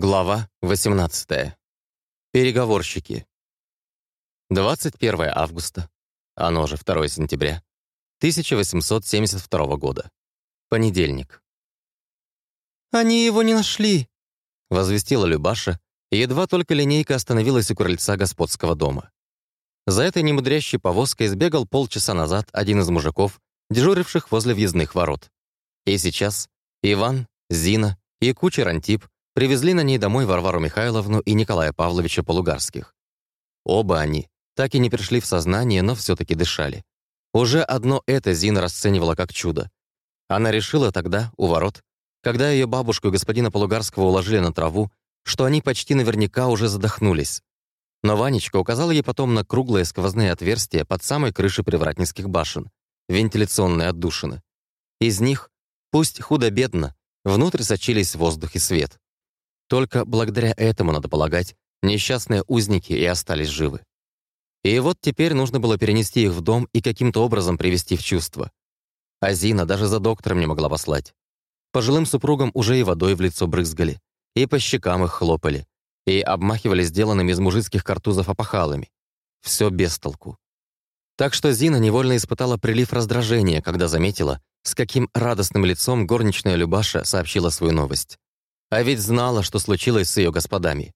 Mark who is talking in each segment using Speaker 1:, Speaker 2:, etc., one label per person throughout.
Speaker 1: Глава 18. Переговорщики. 21 августа, оно же 2 сентября, 1872 года. Понедельник.
Speaker 2: «Они его не нашли!»
Speaker 1: — возвестила Любаша, едва только линейка остановилась у крыльца господского дома. За этой немудрящей повозкой сбегал полчаса назад один из мужиков, дежуривших возле въездных ворот. И сейчас Иван, Зина и кучер Антип привезли на ней домой Варвару Михайловну и Николая Павловича Полугарских. Оба они так и не пришли в сознание, но все таки дышали. Уже одно это Зина расценивала как чудо. Она решила тогда, у ворот, когда ее бабушку и господина Полугарского уложили на траву, что они почти наверняка уже задохнулись. Но Ванечка указал ей потом на круглые сквозные отверстия под самой крышей привратницких башен, вентиляционные отдушины. Из них, пусть худо-бедно, внутрь сочились воздух и свет. Только благодаря этому, надо полагать, несчастные узники и остались живы. И вот теперь нужно было перенести их в дом и каким-то образом привести в чувство. А Зина даже за доктором не могла послать. Пожилым супругам уже и водой в лицо брызгали, и по щекам их хлопали, и обмахивали сделанными из мужицких картузов опахалами. Все без толку. Так что Зина невольно испытала прилив раздражения, когда заметила, с каким радостным лицом горничная Любаша сообщила свою новость. А ведь знала, что случилось с ее господами.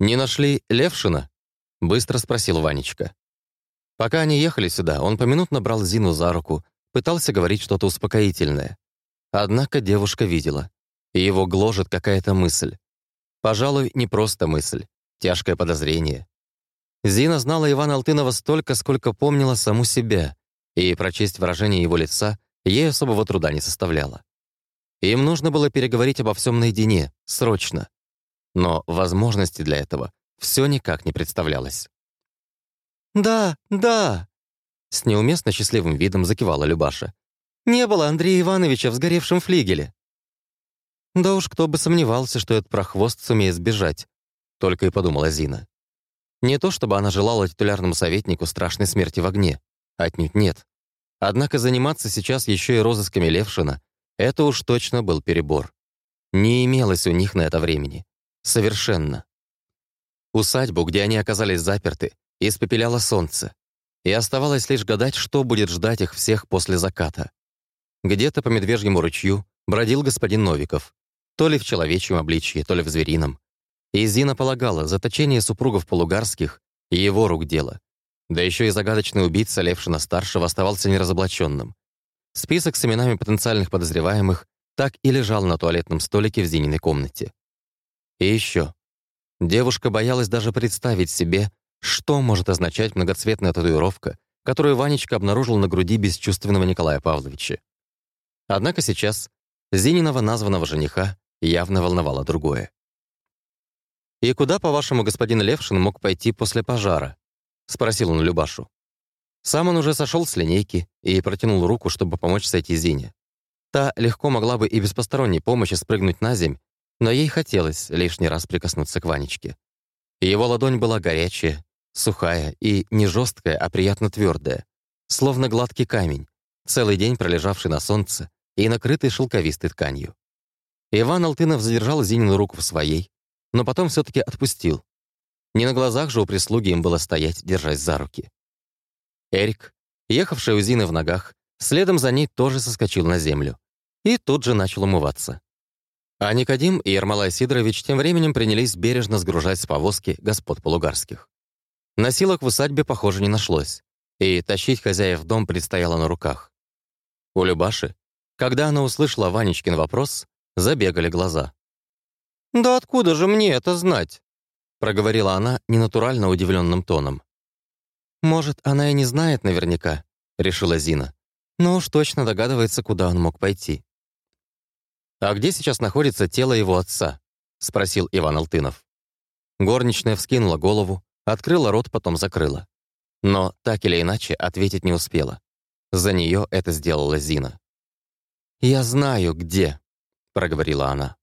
Speaker 1: «Не нашли Левшина?» — быстро спросил Ванечка. Пока они ехали сюда, он поминутно брал Зину за руку, пытался говорить что-то успокоительное. Однако девушка видела. Его гложет какая-то мысль. Пожалуй, не просто мысль, тяжкое подозрение. Зина знала Ивана Алтынова столько, сколько помнила саму себя, и прочесть выражение его лица ей особого труда не составляло. Им нужно было переговорить обо всем наедине, срочно. Но возможности для этого все никак не представлялось.
Speaker 2: «Да, да!»
Speaker 1: С неуместно счастливым видом закивала Любаша.
Speaker 2: «Не было Андрея Ивановича в сгоревшем флигеле».
Speaker 1: Да уж кто бы сомневался, что этот прохвост сумеет сбежать, только и подумала Зина. Не то чтобы она желала титулярному советнику страшной смерти в огне. Отнюдь нет. Однако заниматься сейчас еще и розысками Левшина это уж точно был перебор. Не имелось у них на это времени. Совершенно. Усадьбу, где они оказались заперты, испепеляло солнце. И оставалось лишь гадать, что будет ждать их всех после заката. Где-то по медвежьему ручью бродил господин Новиков. То ли в человечьем обличье, то ли в зверином. И Зина полагала, заточение супругов полугарских — его рук дело. Да еще и загадочный убийца Левшина-старшего оставался неразоблаченным. Список с именами потенциальных подозреваемых так и лежал на туалетном столике в Зининой комнате. И еще. Девушка боялась даже представить себе, что может означать многоцветная татуировка, которую Ванечка обнаружил на груди бесчувственного Николая Павловича. Однако сейчас Зининого названного жениха явно волновало другое. «И куда, по-вашему, господин Левшин мог пойти после пожара?» — спросил он Любашу. Сам он уже сошел с линейки и протянул руку, чтобы помочь сойти Зине. Та легко могла бы и без посторонней помощи спрыгнуть на земь, но ей хотелось лишний раз прикоснуться к Ванечке. Его ладонь была горячая, сухая и не жесткая, а приятно твердая, словно гладкий камень, целый день пролежавший на солнце и накрытый шелковистой тканью. Иван Алтынов задержал Зинину руку в своей, но потом все таки отпустил. Не на глазах же у прислуги им было стоять, держась за руки. Эрик, ехавший у Зины в ногах, следом за ней тоже соскочил на землю. И тут же начал умываться. А Никодим и Ермолай Сидорович тем временем принялись бережно сгружать с повозки господ полугарских. Носилок в усадьбе, похоже, не нашлось, и тащить хозяев в дом предстояло на руках. У Любаши, когда она услышала Ванечкин вопрос, забегали глаза.
Speaker 2: «Да откуда же мне это знать?»
Speaker 1: проговорила она ненатурально удивленным тоном.
Speaker 2: «Может, она и не знает наверняка», — решила Зина. «Но уж точно догадывается, куда он мог пойти».
Speaker 1: «А где сейчас находится тело его отца?» — спросил Иван Алтынов. Горничная вскинула голову, открыла рот, потом закрыла. Но так или иначе ответить не успела. За нее это сделала Зина.
Speaker 2: «Я знаю, где», — проговорила она.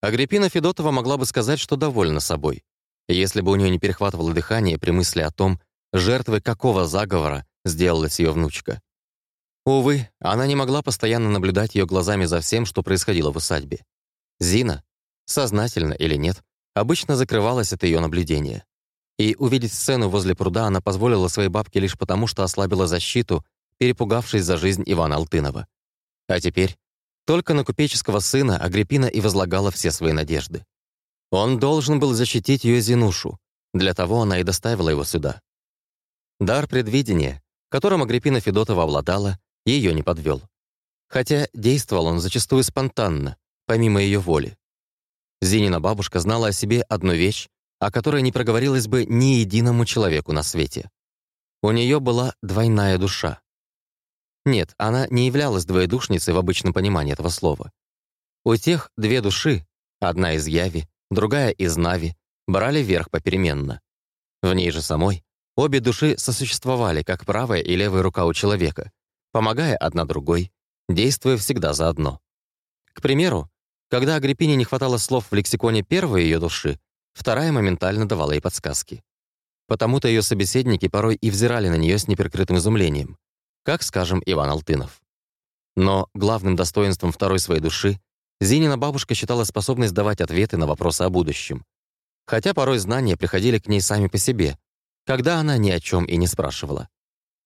Speaker 1: Агриппина Федотова могла бы сказать, что довольна собой если бы у нее не перехватывало дыхание при мысли о том, жертвой какого заговора сделалась ее внучка. Увы, она не могла постоянно наблюдать ее глазами за всем, что происходило в усадьбе. Зина, сознательно или нет, обычно закрывалась от ее наблюдения. И увидеть сцену возле пруда она позволила своей бабке лишь потому, что ослабила защиту, перепугавшись за жизнь Ивана Алтынова. А теперь только на купеческого сына Агриппина и возлагала все свои надежды. Он должен был защитить ее Зинушу. Для того она и доставила его сюда. Дар предвидения, которым Агриппина Федотова обладала, ее не подвел. Хотя действовал он зачастую спонтанно, помимо ее воли. Зинина бабушка знала о себе одну вещь, о которой не проговорилась бы ни единому человеку на свете. У нее была двойная душа. Нет, она не являлась двоедушницей в обычном понимании этого слова. У тех две души, одна из Яви, другая из Нави, брали верх попеременно. В ней же самой обе души сосуществовали, как правая и левая рука у человека, помогая одна другой, действуя всегда заодно. К примеру, когда Агриппине не хватало слов в лексиконе первой ее души, вторая моментально давала ей подсказки. Потому-то ее собеседники порой и взирали на нее с неприкрытым изумлением, как, скажем, Иван Алтынов. Но главным достоинством второй своей души Зинина бабушка считала способность давать ответы на вопросы о будущем. Хотя порой знания приходили к ней сами по себе, когда она ни о чем и не спрашивала.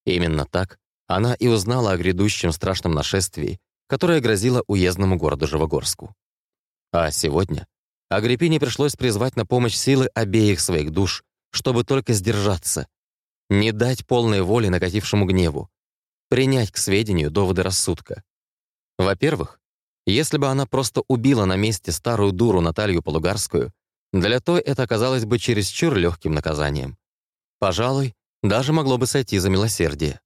Speaker 1: Именно так она и узнала о грядущем страшном нашествии, которое грозило уездному городу Живогорску. А сегодня Агриппине пришлось призвать на помощь силы обеих своих душ, чтобы только сдержаться, не дать полной воли накатившему гневу, принять к сведению доводы рассудка. Во-первых, если бы она просто убила на месте старую дуру Наталью Полугарскую, для той это оказалось бы чересчур легким наказанием. Пожалуй, даже могло бы сойти за милосердие.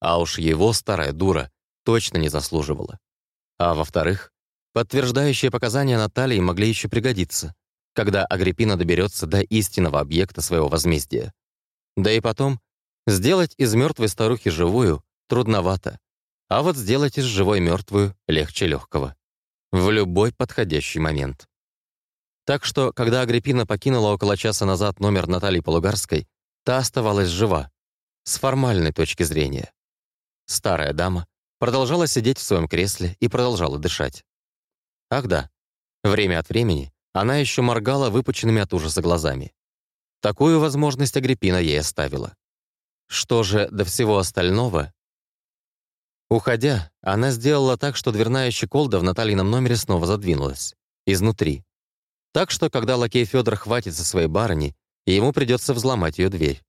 Speaker 1: А уж его старая дура точно не заслуживала. А во-вторых, подтверждающие показания Натальи могли еще пригодиться, когда Агриппина доберется до истинного объекта своего возмездия. Да и потом, сделать из мертвой старухи живую трудновато, а вот сделать из живой мертвую легче легкого. В любой подходящий момент. Так что, когда Агриппина покинула около часа назад номер Натальи Полугарской, та оставалась жива, с формальной точки зрения. Старая дама продолжала сидеть в своем кресле и продолжала дышать. Ах да, время от времени она еще моргала выпученными от ужаса глазами. Такую возможность Агриппина ей оставила. Что же до всего остального? Уходя, она сделала так, что дверная щеколда в Натальином номере снова задвинулась. Изнутри. Так что, когда лакей Федор хватится своей барыни, ему придется взломать ее дверь.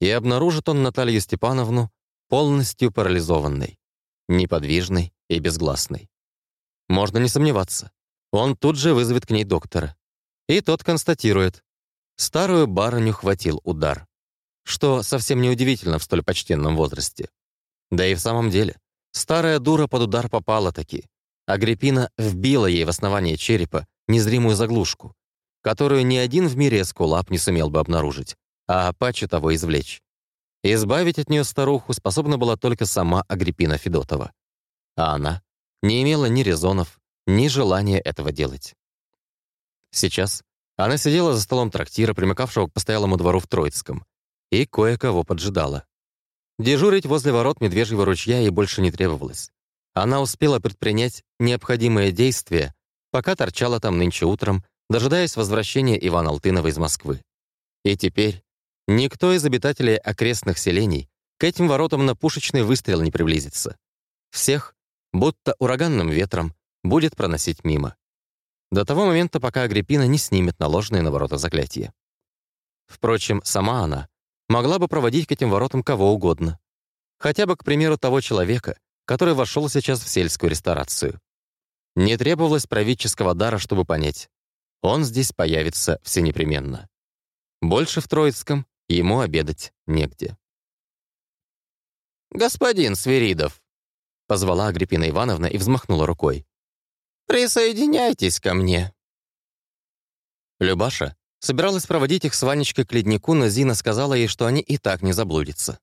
Speaker 1: И обнаружит он Наталью Степановну полностью парализованной, неподвижной и безгласной. Можно не сомневаться. Он тут же вызовет к ней доктора. И тот констатирует. Старую барыню хватил удар. Что совсем неудивительно в столь почтенном возрасте. Да и в самом деле, старая дура под удар попала таки. Агриппина вбила ей в основание черепа незримую заглушку, которую ни один в мире эскулап не сумел бы обнаружить, а паче того извлечь. Избавить от нее старуху способна была только сама Агриппина Федотова. А она не имела ни резонов, ни желания этого делать. Сейчас она сидела за столом трактира, примыкавшего к постоялому двору в Троицком, и кое-кого поджидала. Дежурить возле ворот Медвежьего ручья ей больше не требовалось. Она успела предпринять необходимые действия, пока торчала там нынче утром, дожидаясь возвращения Ивана Алтынова из Москвы. И теперь Никто из обитателей окрестных селений к этим воротам на пушечный выстрел не приблизится. Всех, будто ураганным ветром, будет проносить мимо. До того момента, пока Агриппина не снимет наложенные на ворота заклятия. Впрочем, сама она могла бы проводить к этим воротам кого угодно. Хотя бы, к примеру, того человека, который вошел сейчас в сельскую ресторацию. Не требовалось правительского дара, чтобы понять. Он здесь появится всенепременно. Больше в Троицком Ему обедать негде. «Господин Свиридов!» — позвала Агриппина Ивановна и взмахнула рукой. «Присоединяйтесь ко мне!» Любаша собиралась проводить их с Ванечкой к леднику, но Зина сказала ей, что они и так не заблудятся.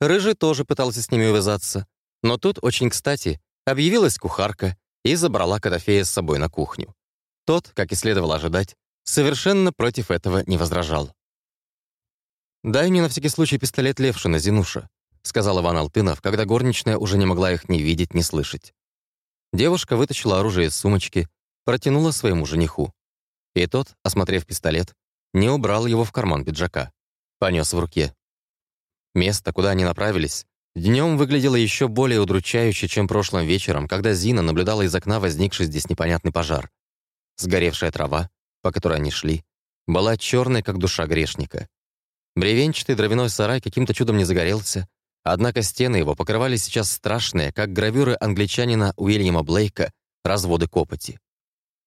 Speaker 1: Рыжий тоже пытался с ними увязаться, но тут, очень кстати, объявилась кухарка и забрала Котофея с собой на кухню. Тот, как и следовало ожидать, совершенно против этого не возражал. «Дай мне на всякий случай пистолет Левшина, Зинуша», сказал Иван Алтынов, когда горничная уже не могла их ни видеть, ни слышать. Девушка вытащила оружие из сумочки, протянула своему жениху. И тот, осмотрев пистолет, не убрал его в карман пиджака. Понес в руке. Место, куда они направились, днем выглядело еще более удручающе, чем прошлым вечером, когда Зина наблюдала из окна возникший здесь непонятный пожар. Сгоревшая трава, по которой они шли, была черной, как душа грешника. Бревенчатый дровяной сарай каким-то чудом не загорелся, однако стены его покрывали сейчас страшные, как гравюры англичанина Уильяма Блейка, разводы копоти.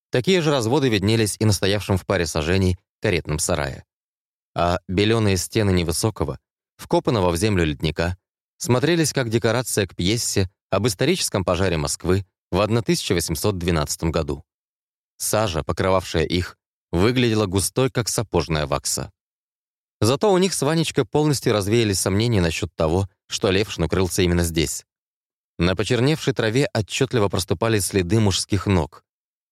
Speaker 1: Такие же разводы виднелись и на стоявшем в паре сажений каретном сарае. А беленые стены невысокого, вкопанного в землю ледника, смотрелись как декорация к пьесе об историческом пожаре Москвы в 1812 году. Сажа, покрывавшая их, выглядела густой, как сапожная вакса. Зато у них с Ванечкой полностью развеялись сомнения насчет того, что Левшин укрылся именно здесь. На почерневшей траве отчетливо проступали следы мужских ног.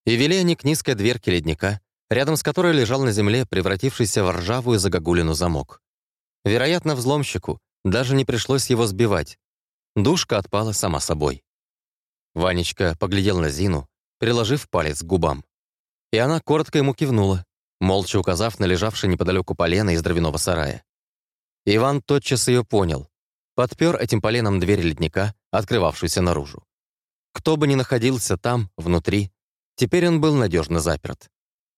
Speaker 1: И вели они к низкой дверке ледника, рядом с которой лежал на земле превратившийся в ржавую загогулину замок. Вероятно, взломщику даже не пришлось его сбивать. Душка отпала сама собой. Ванечка поглядел на Зину, приложив палец к губам. И она коротко ему кивнула, молча указав на лежавшее неподалеку полено из дровяного сарая. Иван тотчас ее понял. Подпер этим поленом дверь ледника, открывавшуюся наружу. Кто бы ни находился там, внутри, теперь он был надежно заперт.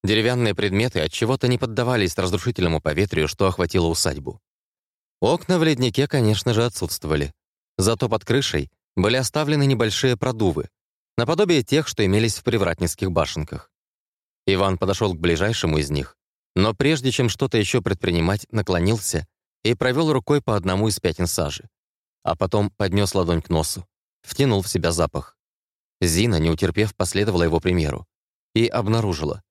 Speaker 1: Деревянные предметы от чего то не поддавались разрушительному поветрию, что охватило усадьбу. Окна в леднике, конечно же, отсутствовали. Зато под крышей были оставлены небольшие продувы, наподобие тех, что имелись в привратницких башенках. Иван подошел к ближайшему из них, но прежде чем что-то еще предпринимать, наклонился и провел рукой по одному из пятен сажи, а потом поднес ладонь к носу, втянул в себя запах. Зина, не утерпев, последовала его примеру и обнаружила.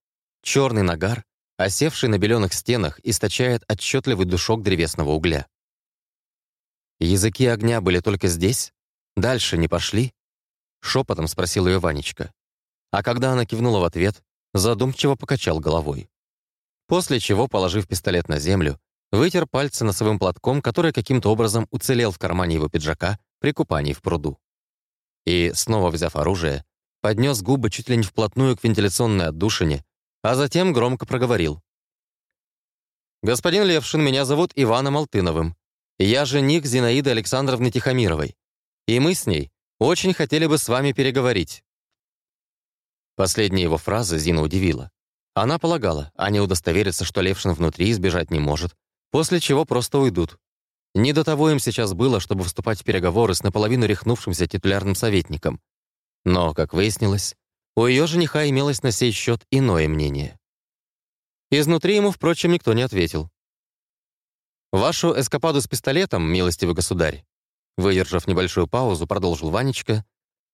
Speaker 1: Черный нагар, осевший на беленых стенах, источает отчетливый душок древесного угля. «Языки огня были только здесь? Дальше не пошли?» Шепотом спросил ее Ванечка. А когда она кивнула в ответ, задумчиво покачал головой. После чего, положив пистолет на землю, вытер пальцы носовым платком, который каким-то образом уцелел в кармане его пиджака при купании в пруду. И, снова взяв оружие, поднес губы чуть ли не вплотную к вентиляционной отдушине, а затем громко проговорил. «Господин Левшин, меня зовут Иваном Алтыновым. Я жених Зинаиды Александровны Тихомировой. И мы с ней очень хотели бы с вами переговорить». Последняя его фраза Зина удивила. Она полагала, они удостоверятся, что Левшин внутри избежать не может, после чего просто уйдут. Не до того им сейчас было, чтобы вступать в переговоры с наполовину рехнувшимся титулярным советником. Но, как выяснилось, у ее жениха имелось на сей счет иное мнение. Изнутри ему, впрочем, никто не ответил. «Вашу эскападу с пистолетом, милостивый государь», выдержав небольшую паузу, продолжил Ванечка,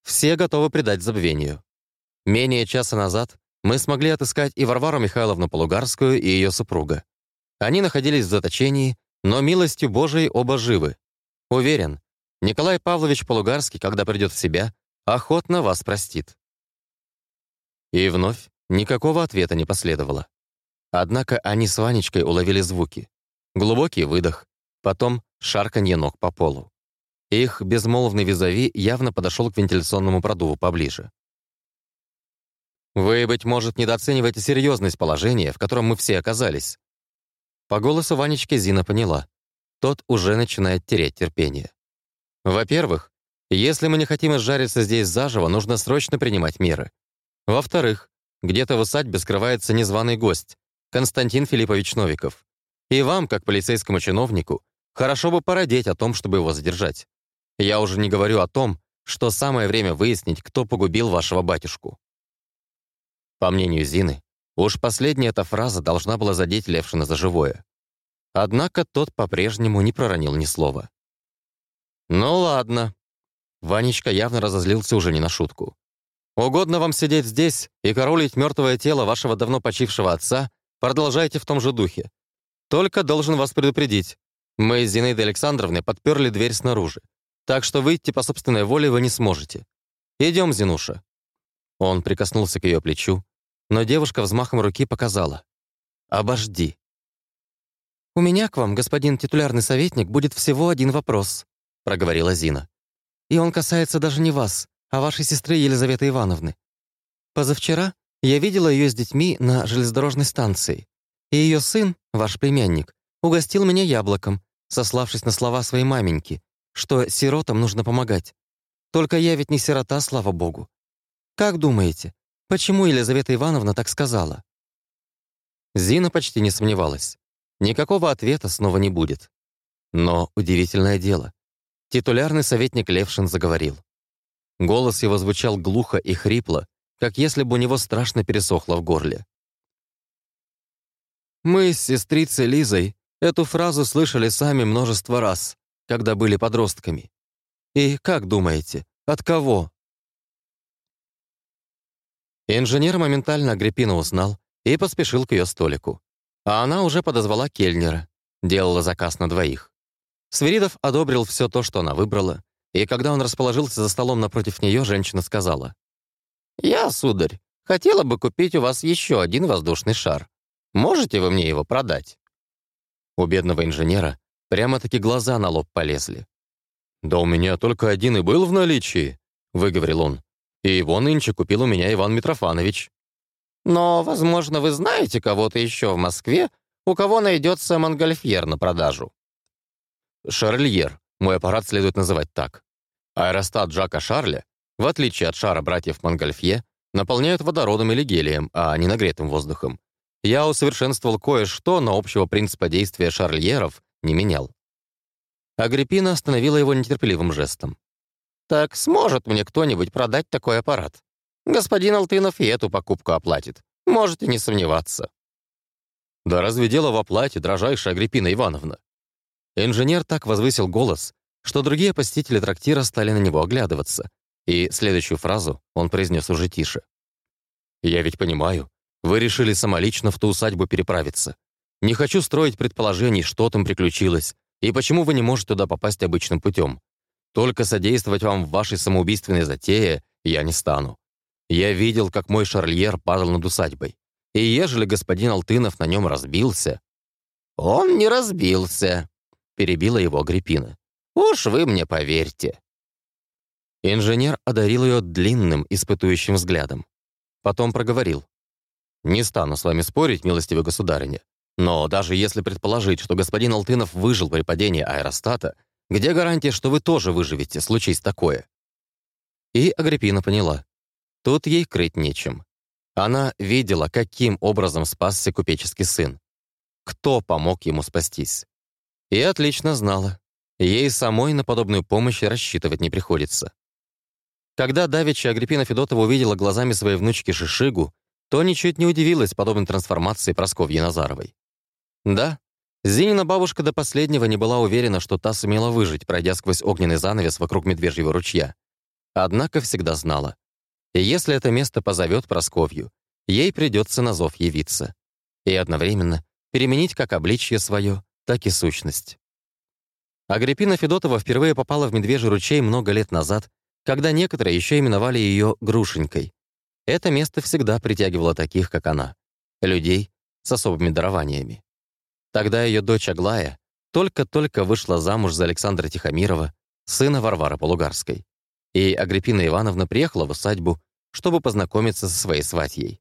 Speaker 1: «все готовы предать забвению. Менее часа назад мы смогли отыскать и Варвару Михайловну Полугарскую, и ее супруга. Они находились в заточении, но милостью Божией оба живы. Уверен, Николай Павлович Полугарский, когда придет в себя, охотно вас простит». И вновь никакого ответа не последовало. Однако они с Ванечкой уловили звуки. Глубокий выдох, потом шарканье ног по полу. Их безмолвный визави явно подошел к вентиляционному продуву поближе. Вы, быть может, недооцениваете серьезность положения, в котором мы все оказались. По голосу Ванечки Зина поняла. Тот уже начинает терять терпение. Во-первых, если мы не хотим изжариться здесь заживо, нужно срочно принимать меры. Во-вторых, где-то в усадьбе скрывается незваный гость, Константин Филиппович Новиков. И вам, как полицейскому чиновнику, хорошо бы породеть о том, чтобы его задержать. Я уже не говорю о том, что самое время выяснить, кто погубил вашего батюшку. По мнению Зины, уж последняя эта фраза должна была задеть Левшина за живое. Однако тот по-прежнему не проронил ни слова. «Ну ладно». Ванечка явно разозлился уже не на шутку. «Угодно вам сидеть здесь и королить мертвое тело вашего давно почившего отца, продолжайте в том же духе. Только должен вас предупредить. Мы с Зинаидой Александровной подперли дверь снаружи, так что выйти по собственной воле вы не сможете. Идем, Зинуша». Он прикоснулся к ее плечу, но девушка взмахом руки показала. «Обожди». «У меня к вам, господин титулярный советник, будет всего один вопрос», —
Speaker 2: проговорила Зина. «И он касается даже не вас, а вашей сестры Елизаветы Ивановны. Позавчера я видела ее с детьми на железнодорожной станции, и ее сын, ваш племянник, угостил меня яблоком, сославшись на слова своей маменьки, что сиротам нужно помогать. Только я ведь не сирота, слава богу. Как думаете, почему Елизавета Ивановна так сказала?»
Speaker 1: Зина почти не сомневалась. Никакого ответа снова не будет. Но удивительное дело. Титулярный советник Левшин заговорил. Голос его звучал глухо и хрипло, как если бы у него страшно пересохло в горле. «Мы с сестрицей Лизой эту фразу слышали сами множество раз, когда были подростками. И как думаете, от кого?» Инженер моментально Агриппина узнал и поспешил к ее столику. А она уже подозвала кельнера, делала заказ на двоих. Свиридов одобрил все то, что она выбрала, и когда он расположился за столом напротив нее, женщина сказала, «Я, сударь, хотела бы купить у вас еще один воздушный шар. Можете вы мне его продать?» У бедного инженера прямо-таки глаза на лоб полезли. «Да у меня только один и был в наличии», — выговорил он. «И его нынче купил у меня Иван Митрофанович». Но, возможно, вы знаете кого-то еще в Москве, у кого найдется монгольфьер на продажу. Шарльер, мой аппарат следует называть так. Аэростат Жака Шарля, в отличие от шара братьев Монгольфье, наполняют водородом или гелием, а не нагретым воздухом. Я усовершенствовал кое-что, но общего принципа действия шарльеров не менял. Агриппина остановила его нетерпеливым жестом. «Так сможет мне кто-нибудь продать такой аппарат?» Господин Алтынов и эту покупку оплатит. Можете не сомневаться. Да разве дело в оплате, дрожайшая Агриппина Ивановна? Инженер так возвысил голос, что другие посетители трактира стали на него оглядываться, и следующую фразу он произнес уже тише. «Я ведь понимаю, вы решили самолично в ту усадьбу переправиться. Не хочу строить предположений, что там приключилось, и почему вы не можете туда попасть обычным путем. Только содействовать вам в вашей самоубийственной затее я не стану. Я видел, как мой шарльер падал над усадьбой. И ежели господин Алтынов на нем разбился... «Он не разбился», — перебила его Агриппина. «Уж вы мне поверьте». Инженер одарил ее длинным, испытующим взглядом. Потом проговорил. «Не стану с вами спорить, милостивый государыня, но даже если предположить, что господин Алтынов выжил при падении аэростата, где гарантия, что вы тоже выживете, случись такое?» И Агриппина поняла. Тут ей крыть нечем. Она видела, каким образом спасся купеческий сын. Кто помог ему спастись. И отлично знала. Ей самой на подобную помощь рассчитывать не приходится. Когда давеча Агриппина Федотова увидела глазами своей внучки Шишигу, то ничуть не удивилась подобной трансформации Просковьи Назаровой. Да, Зинина бабушка до последнего не была уверена, что та сумела выжить, пройдя сквозь огненный занавес вокруг Медвежьего ручья. Однако всегда знала. И если это место позовет Просковью, ей придется на зов явиться. И одновременно переменить как обличье свое, так и сущность. Агриппина Федотова впервые попала в Медвежий ручей много лет назад, когда некоторые еще именовали ее Грушенькой. Это место всегда притягивало таких, как она, людей с особыми дарованиями. Тогда ее дочь Аглая только-только вышла замуж за Александра Тихомирова, сына Варвары Полугарской и Агриппина Ивановна приехала в усадьбу, чтобы познакомиться со своей сватьей.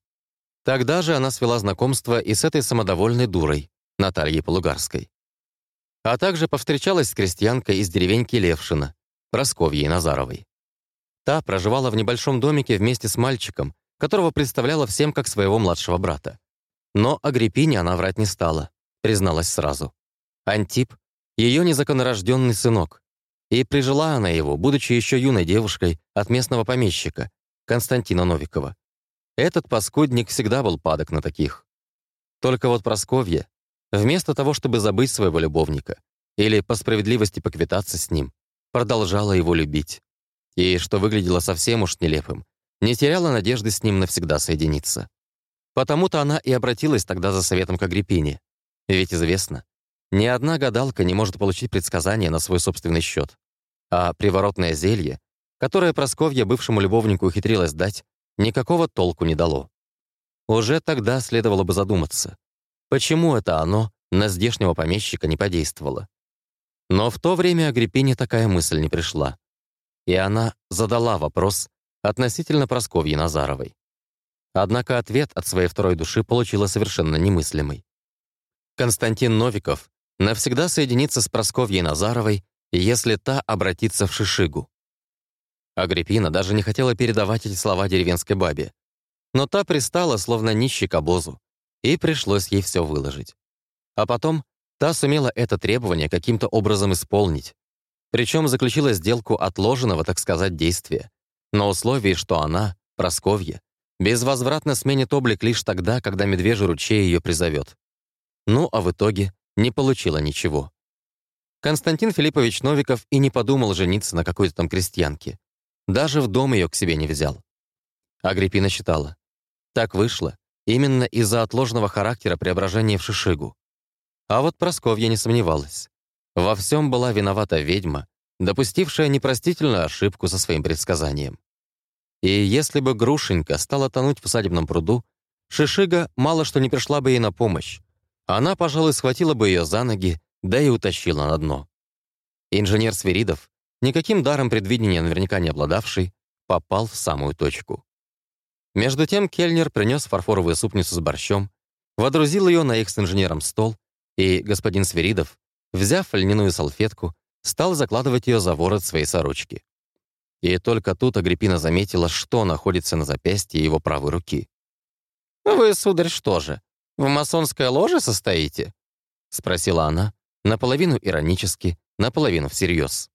Speaker 1: Тогда же она свела знакомство и с этой самодовольной дурой, Натальей Полугарской. А также повстречалась с крестьянкой из деревеньки Левшина, Просковьей Назаровой. Та проживала в небольшом домике вместе с мальчиком, которого представляла всем как своего младшего брата. Но Агриппине она врать не стала, призналась сразу. Антип — ее незаконнорожденный сынок, и прижила она его, будучи еще юной девушкой, от местного помещика, Константина Новикова. Этот паскудник всегда был падок на таких. Только вот Просковья, вместо того, чтобы забыть своего любовника или по справедливости поквитаться с ним, продолжала его любить. И, что выглядело совсем уж нелепым, не теряла надежды с ним навсегда соединиться. Потому-то она и обратилась тогда за советом к Агриппине. Ведь известно, ни одна гадалка не может получить предсказание на свой собственный счет а приворотное зелье, которое Просковья бывшему любовнику ухитрилась дать, никакого толку не дало. Уже тогда следовало бы задуматься, почему это оно на здешнего помещика не подействовало. Но в то время Агриппине такая мысль не пришла. И она задала вопрос относительно Просковьи Назаровой. Однако ответ от своей второй души получила совершенно немыслимый. Константин Новиков навсегда соединится с Просковьей Назаровой, если та обратится в Шишигу. Агриппина даже не хотела передавать эти слова деревенской бабе. Но та пристала, словно нищий к обозу, и пришлось ей все выложить. А потом та сумела это требование каким-то образом исполнить. Причем заключила сделку отложенного, так сказать, действия, на условии, что она, Просковья, безвозвратно сменит облик лишь тогда, когда медвежий ручей ее призовет. Ну, а в итоге не получила ничего. Константин Филиппович Новиков и не подумал жениться на какой-то там крестьянке. Даже в дом ее к себе не взял. Агриппина считала. Так вышло именно из-за отложенного характера преображения в Шишигу. А вот Просковья не сомневалась. Во всем была виновата ведьма, допустившая непростительную ошибку со своим предсказанием. И если бы Грушенька стала тонуть в усадебном пруду, Шишига мало что не пришла бы ей на помощь. Она, пожалуй, схватила бы ее за ноги, да и утащила на дно. Инженер Свиридов, никаким даром предвидения наверняка не обладавший, попал в самую точку. Между тем Кельнер принес фарфоровую супницу с борщом, водрузил ее на их с инженером стол, и господин Свиридов, взяв льняную салфетку, стал закладывать ее за ворот своей сорочки. И только тут Агриппина заметила, что находится на запястье его правой руки. «Вы, сударь, что же, в масонской ложе состоите?» — спросила она, наполовину иронически, наполовину всерьез.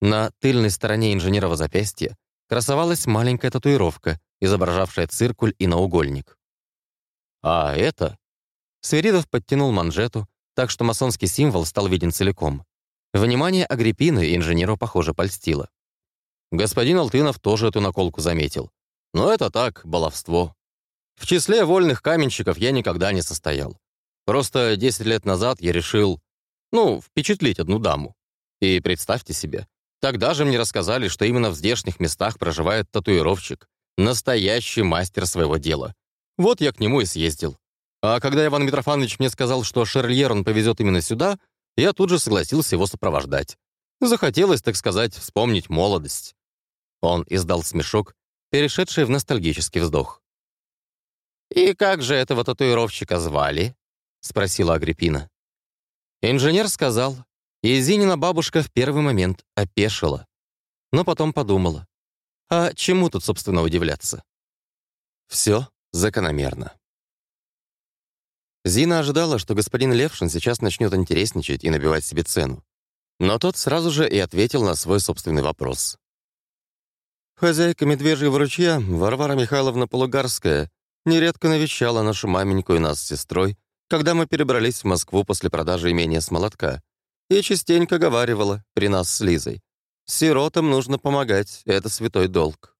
Speaker 1: На тыльной стороне инженерова запястья красовалась маленькая татуировка, изображавшая циркуль и наугольник. «А это?» Сверидов подтянул манжету, так что масонский символ стал виден целиком. Внимание Агриппины инженеру, похоже, польстило. Господин Алтынов тоже эту наколку заметил. Но это так, баловство. В числе вольных каменщиков я никогда не состоял. Просто 10 лет назад я решил, ну, впечатлить одну даму. И представьте себе, тогда же мне рассказали, что именно в здешних местах проживает татуировщик, настоящий мастер своего дела. Вот я к нему и съездил. А когда Иван Митрофанович мне сказал, что Шерльер он повезет именно сюда, я тут же согласился его сопровождать. Захотелось, так сказать, вспомнить молодость. Он издал смешок, перешедший в ностальгический вздох. «И как же этого татуировщика звали?» — спросила Агриппина. Инженер сказал, и Зинина бабушка в первый момент опешила, но потом подумала. А чему тут, собственно, удивляться? Все закономерно. Зина ожидала, что господин Левшин сейчас начнет интересничать и набивать себе цену. Но тот сразу же и ответил на свой собственный вопрос. Хозяйка медвежьего ручья, Варвара Михайловна Полугарская, нередко навещала нашу маменьку и нас с сестрой, когда мы перебрались в Москву после продажи имения с молотка, и частенько говаривала при нас с Лизой. Сиротам нужно помогать, это святой долг.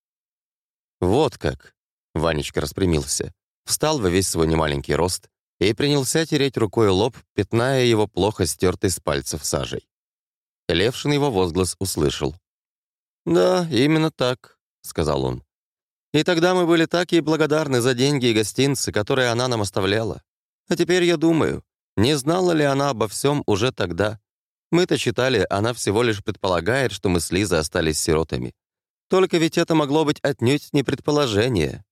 Speaker 1: Вот как. Ванечка распрямился, встал во весь свой немаленький рост и принялся тереть рукой лоб, пятная его плохо стертой с пальцев сажей. Левшин его возглас услышал. «Да, именно так», — сказал он. «И тогда мы были так ей благодарны за деньги и гостинцы, которые она нам оставляла. А теперь я думаю, не знала ли она обо всем уже тогда, мы-то считали, она всего лишь предполагает, что мы с Лизой остались сиротами. Только ведь это могло быть отнюдь не предположение.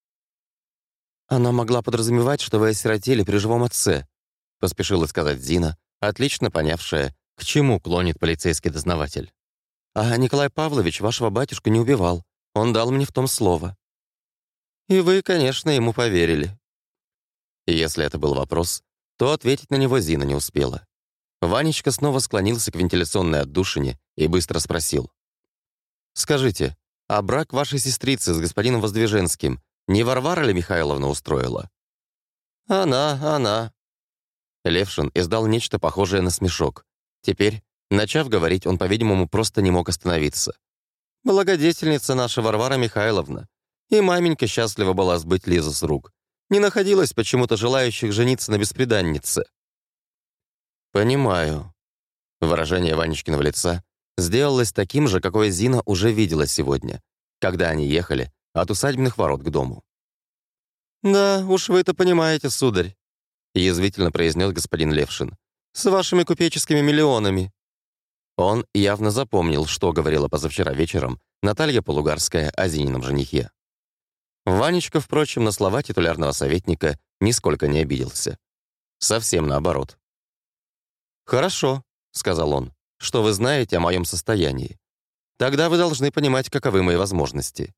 Speaker 1: Она могла подразумевать, что вы осиротели при живом отце, поспешила сказать Зина, отлично понявшая, к чему клонит полицейский дознаватель. А Николай Павлович вашего батюшку не убивал. Он дал мне в том слово. И вы, конечно, ему поверили. Если это был вопрос, то ответить на него Зина не успела. Ванечка снова склонился к вентиляционной отдушине и быстро спросил. «Скажите, а брак вашей сестрицы с господином Воздвиженским не Варвара ли Михайловна устроила?» «Она, она». Левшин издал нечто похожее на смешок. Теперь, начав говорить, он, по-видимому, просто не мог остановиться. «Благодетельница наша Варвара Михайловна. И маменька счастлива была сбыть Лизу с рук. Не находилось почему-то желающих жениться на бесприданнице. «Понимаю». Выражение Ванечкиного лица сделалось таким же, какое Зина уже видела сегодня, когда они ехали от усадебных ворот к дому. «Да, уж вы это понимаете, сударь», — язвительно произнес господин Левшин. «С вашими купеческими миллионами». Он явно запомнил, что говорила позавчера вечером Наталья Полугарская о Зинином женихе. Ванечка, впрочем, на слова титулярного советника нисколько не обиделся. Совсем наоборот. «Хорошо», — сказал он, — «что вы знаете о моем состоянии. Тогда вы должны понимать, каковы мои возможности.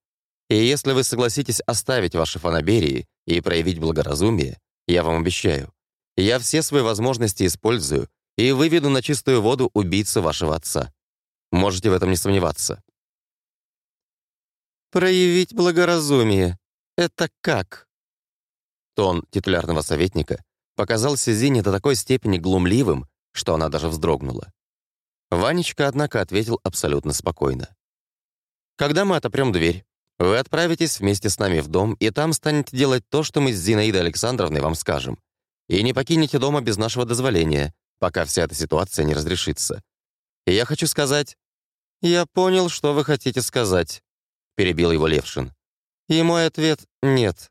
Speaker 1: И если вы согласитесь оставить ваши фанаберии и проявить благоразумие, я вам обещаю, я все свои возможности использую и выведу на чистую воду убийцу вашего отца. Можете в этом не сомневаться».
Speaker 2: «Проявить благоразумие — это как?»
Speaker 1: Тон титулярного советника показался Зине до такой степени глумливым, что она даже вздрогнула. Ванечка, однако, ответил абсолютно спокойно. «Когда мы отопрем дверь, вы отправитесь вместе с нами в дом, и там станете делать то, что мы с Зинаидой Александровной вам скажем. И не покинете дома без нашего дозволения, пока вся эта ситуация не разрешится. И я хочу сказать...»
Speaker 2: «Я понял, что вы хотите сказать», — перебил его Левшин. «И мой ответ — нет.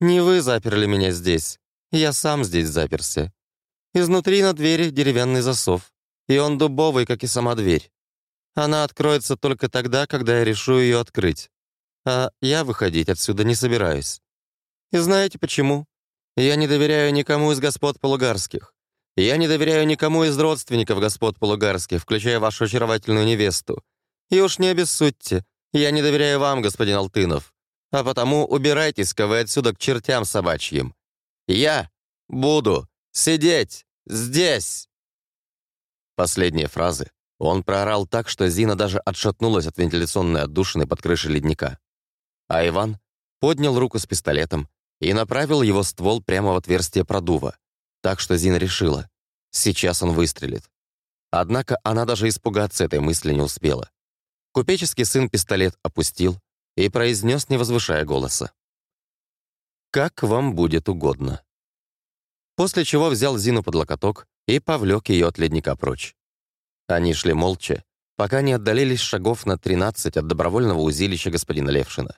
Speaker 2: Не вы заперли меня здесь. Я сам здесь заперся. Изнутри на двери деревянный засов, и он дубовый, как и сама дверь. Она откроется только тогда, когда я решу ее открыть. А я выходить отсюда не собираюсь. И знаете почему? Я не доверяю никому из господ полугарских. Я не доверяю никому из родственников господ полугарских, включая вашу очаровательную невесту. И уж не обессудьте, я не доверяю вам, господин Алтынов. А потому убирайтесь-ка вы отсюда к чертям собачьим. Я буду сидеть здесь!» Последние фразы он проорал так, что Зина даже отшатнулась от вентиляционной отдушины под крышей ледника. А Иван поднял руку с пистолетом и направил его ствол прямо в отверстие продува, так что Зина решила, сейчас он выстрелит. Однако она даже испугаться этой мысли не успела. Купеческий сын пистолет опустил и произнес, не возвышая голоса. «Как вам будет угодно». После чего взял Зину под локоток и повлек ее от ледника прочь. Они шли молча, пока не отдалились шагов на 13 от добровольного узилища господина Левшина.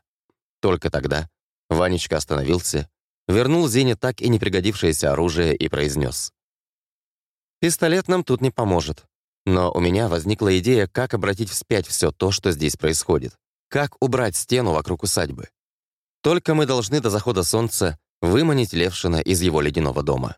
Speaker 2: Только тогда Ванечка остановился, вернул Зине так и не пригодившееся оружие и произнес. «Пистолет нам тут не поможет. Но у меня возникла идея, как обратить вспять все то, что здесь происходит. Как убрать стену вокруг усадьбы. Только мы должны до захода солнца выманить Левшина из его ледяного дома».